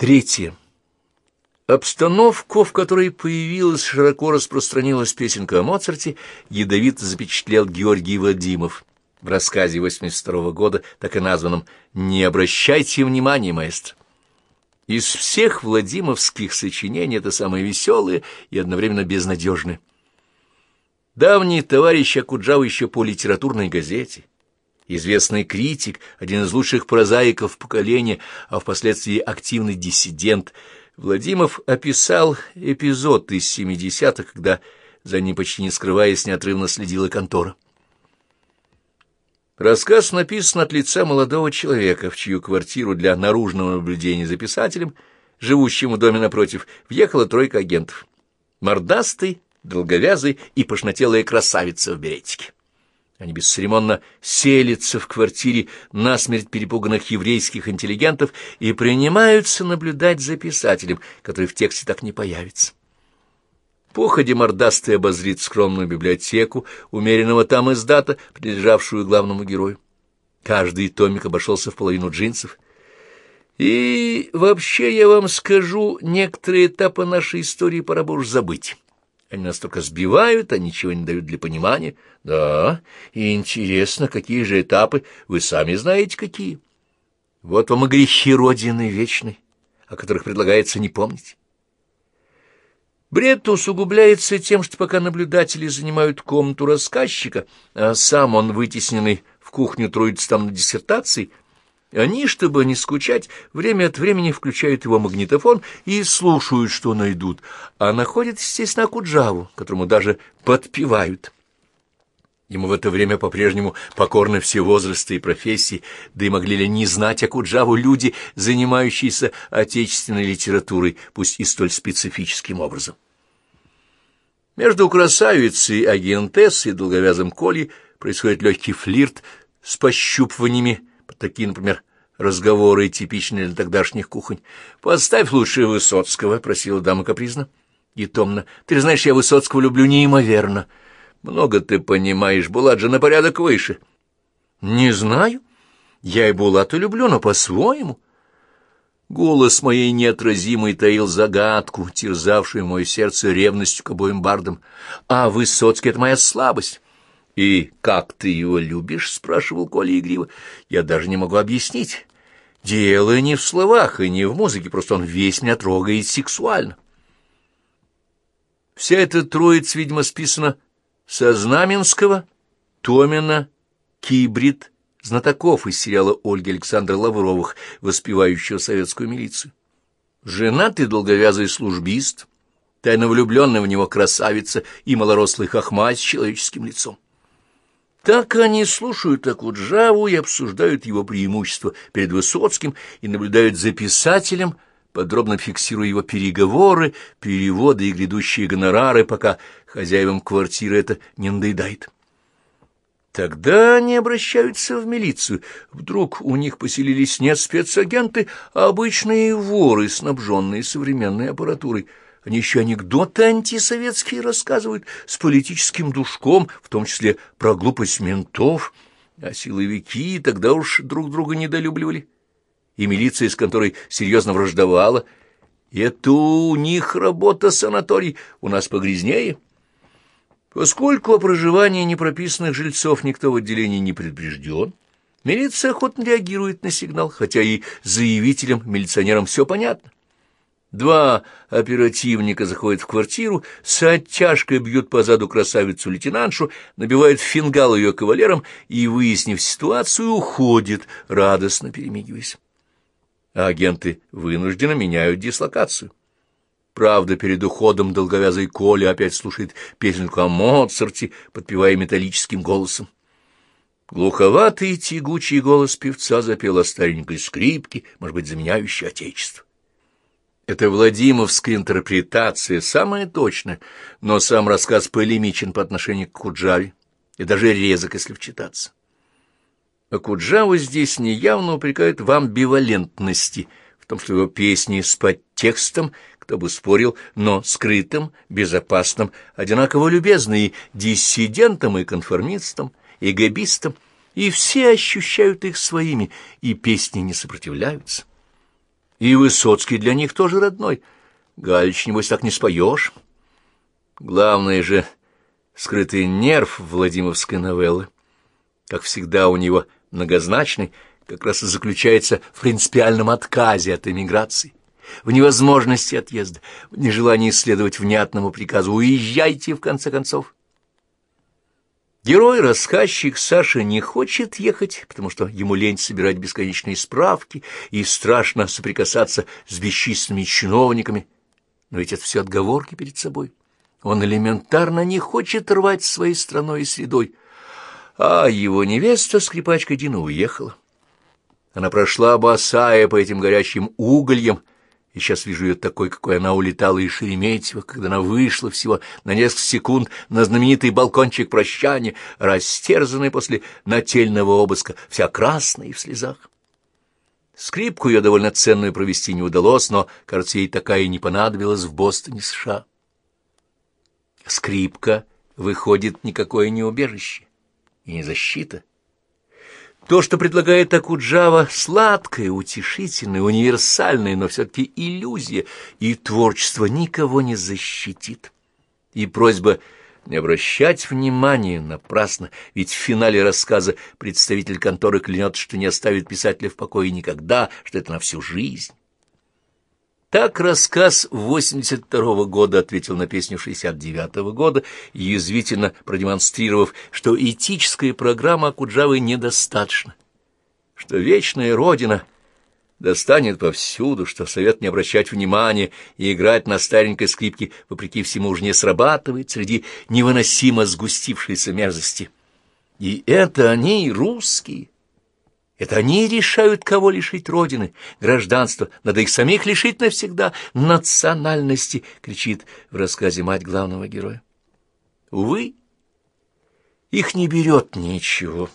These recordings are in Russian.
Третье. Обстановку, в которой появилась, широко распространилась песенка о Моцарте, ядовито запечатлел Георгий Вадимов в рассказе 82 года, так и названном «Не обращайте внимания, маэстро». Из всех владимовских сочинений это самое веселое и одновременно безнадежное. Давний товарищ Акуджава еще по литературной газете, известный критик, один из лучших прозаиков поколения, а впоследствии активный диссидент, Владимов описал эпизод из 70-х, когда за ним, почти не скрываясь, неотрывно следила контора. Рассказ написан от лица молодого человека, в чью квартиру для наружного наблюдения за писателем, живущим в доме напротив, въехала тройка агентов. Мордастый, долговязый и пошнотелая красавица в беретике. Они бесцеремонно селятся в квартире насмерть перепуганных еврейских интеллигентов и принимаются наблюдать за писателем, который в тексте так не появится. Походе мордастый обозрит скромную библиотеку, умеренного там издата, принадлежавшую главному герою. Каждый томик обошелся в половину джинсов. И вообще я вам скажу, некоторые этапы нашей истории пора бы уж забыть. Они нас только сбивают, а ничего не дают для понимания. Да, и интересно, какие же этапы, вы сами знаете, какие. Вот вам и грехи Родины Вечной, о которых предлагается не помнить. Бред усугубляется тем, что пока наблюдатели занимают комнату рассказчика, а сам он, вытесненный в кухню, трудится там на диссертации, они, чтобы не скучать, время от времени включают его магнитофон и слушают, что найдут, а находят, естественно, Акуджаву, которому даже подпевают. Ему в это время по-прежнему покорны все возрасты и профессии, да и могли ли не знать Акуджаву люди, занимающиеся отечественной литературой, пусть и столь специфическим образом. Между красавицей, агентессой и долговязым Колей происходит легкий флирт с пощупываниями, Такие, например, разговоры, типичные для тогдашних кухонь. «Поставь лучше Высоцкого», — просила дама капризно. И томно. «Ты знаешь, я Высоцкого люблю неимоверно. Много ты понимаешь, Булат же на порядок выше». «Не знаю. Я и Булата люблю, но по-своему». Голос моей неотразимой таил загадку, терзавшую мое сердце ревностью к обоим бардам. «А Высоцкий — это моя слабость». «И как ты его любишь?» — спрашивал Коля игриво. «Я даже не могу объяснить. Дело не в словах и не в музыке, просто он весь меня трогает сексуально». Вся эта троица, видимо, списана со Знаменского, Томина, Кибрид, знатоков из сериала Ольги Александра Лавровых, воспевающего советскую милицию. Женатый долговязый службист, тайно влюбленная в него красавица и малорослый хохма с человеческим лицом. Так они слушают Акуджаву и обсуждают его преимущества перед Высоцким и наблюдают за писателем, подробно фиксируя его переговоры, переводы и грядущие гонорары, пока хозяевам квартиры это не надоедает. Тогда они обращаются в милицию. Вдруг у них поселились не спецагенты, а обычные воры, снабженные современной аппаратурой — они еще анекдоты антисоветские рассказывают с политическим душком, в том числе про глупость ментов, а силовики тогда уж друг друга недолюбливали. И милиция, с которой серьезно враждовала. Это у них работа санаторий, у нас погрязнее. Поскольку о проживании непрописанных жильцов никто в отделении не предупрежден, милиция охотно реагирует на сигнал, хотя и заявителям, милиционерам все понятно. Два оперативника заходят в квартиру, с оттяжкой бьют по заду красавицу-лейтенантшу, набивают фингал ее кавалером и, выяснив ситуацию, уходят, радостно перемигиваясь. А агенты вынужденно меняют дислокацию. Правда, перед уходом долговязый Коля опять слушает песенку о Моцарте, подпевая металлическим голосом. Глуховатый тягучий голос певца запел о старенькой скрипке, может быть, заменяющей отечество. Это Владимировская интерпретация, самая точная, но сам рассказ полемичен по отношению к Куджаве и даже резок, если вчитаться. А Куджаву здесь неявно упрекают в амбивалентности, в том, что его песни с подтекстом, кто бы спорил, но скрытым, безопасным, одинаково любезны диссидентам, и конформистам, и габистам, и все ощущают их своими, и песни не сопротивляются. И Высоцкий для них тоже родной. Галич, небось, так не споешь. Главное же скрытый нерв Владимировской новеллы. Как всегда у него многозначный, как раз и заключается в принципиальном отказе от эмиграции, в невозможности отъезда, в нежелании следовать внятному приказу «Уезжайте, в конце концов». Герой-рассказчик Саша не хочет ехать, потому что ему лень собирать бесконечные справки и страшно соприкасаться с бесчисленными чиновниками. Но ведь это все отговорки перед собой. Он элементарно не хочет рвать своей страной и средой. А его невеста, скрипачка Дина, уехала. Она прошла босая по этим горячим угольям, и сейчас вижу ее такой, какой она улетала из Шереметьево, когда она вышла всего на несколько секунд на знаменитый балкончик прощания, растерзанная после нательного обыска, вся красная и в слезах. Скрипку ее довольно ценную провести не удалось, но, кажется, ей такая и не понадобилась в Бостоне, США. Скрипка, выходит, никакое не убежище и не защита. То, что предлагает Акуджава, сладкое, утешительное, универсальное, но все-таки иллюзия, и творчество никого не защитит. И просьба не обращать внимания напрасно, ведь в финале рассказа представитель конторы клянется, что не оставит писателя в покое никогда, что это на всю жизнь. Так рассказ 82-го года ответил на песню 69-го года, язвительно продемонстрировав, что этическая программа Акуджавы недостаточна, что вечная Родина достанет повсюду, что совет не обращать внимания и играть на старенькой скрипке, вопреки всему, уже не срабатывает среди невыносимо сгустившейся мерзости. И это они, русские, это они решают, кого лишить родины, гражданства. Надо их самих лишить навсегда национальности, кричит в рассказе мать главного героя. Увы, их не берет ничего.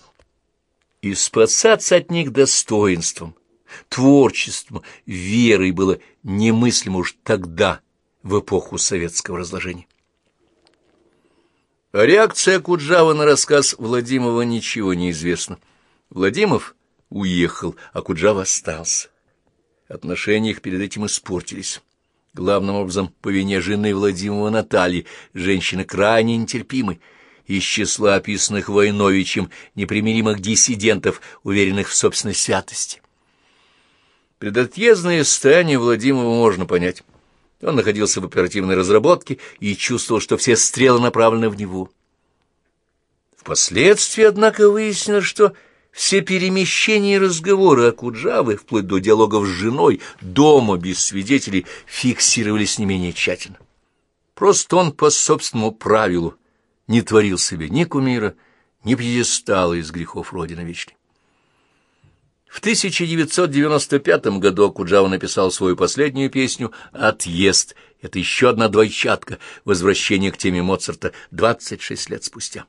И спасаться от них достоинством, творчеством, верой было немыслимо уж тогда, в эпоху советского разложения. реакция Куджава на рассказ Владимирова ничего не известно. Владимиров уехал, а Куджава остался. Отношения их перед этим испортились. Главным образом по вине жены Владимира Натальи, женщины крайне нетерпимой, из числа описанных Войновичем непримиримых диссидентов, уверенных в собственной святости. Предотъездное состояние Владимира можно понять. Он находился в оперативной разработке и чувствовал, что все стрелы направлены в него. Впоследствии, однако, выяснилось, что все перемещения и разговоры Акуджавы, вплоть до диалогов с женой, дома без свидетелей, фиксировались не менее тщательно. Просто он по собственному правилу не творил себе ни кумира, ни пьедестала из грехов Родины Вечной. В 1995 году Акуджава написал свою последнюю песню «Отъезд». Это еще одна двойчатка, возвращение к теме Моцарта 26 лет спустя.